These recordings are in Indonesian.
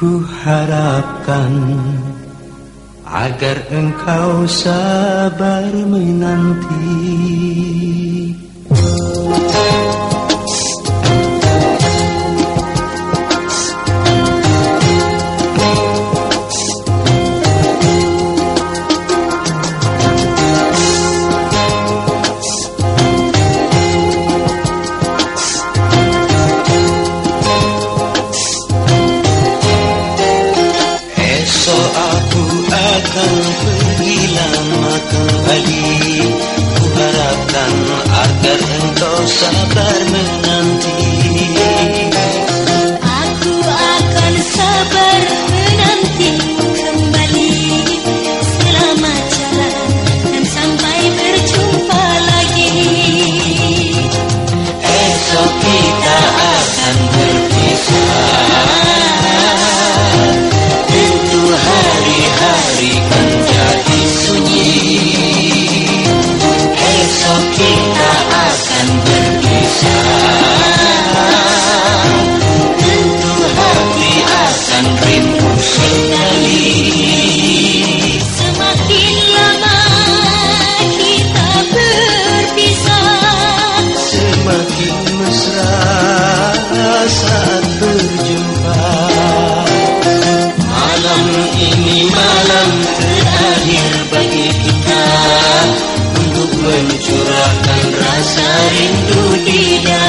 Ku harapkan agar engkau sabar menanti. Kembali ku harapkan agar engkau sabar rasa rindu di dalam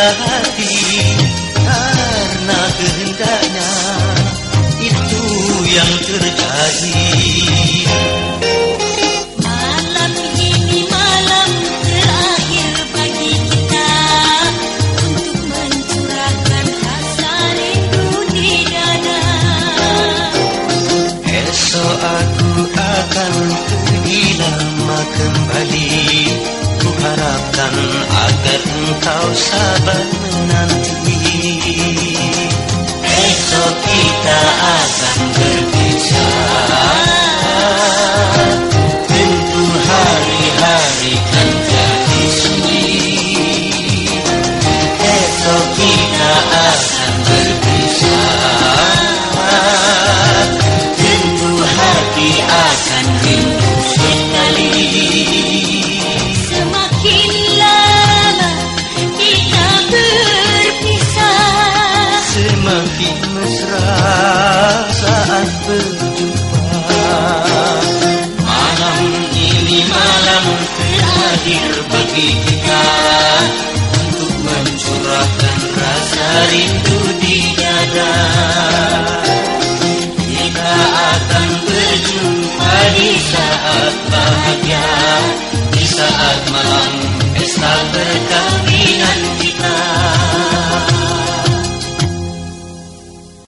love. kau sabar menanti. Terakhir bagi kita Untuk mencurahkan rasa rindu di dada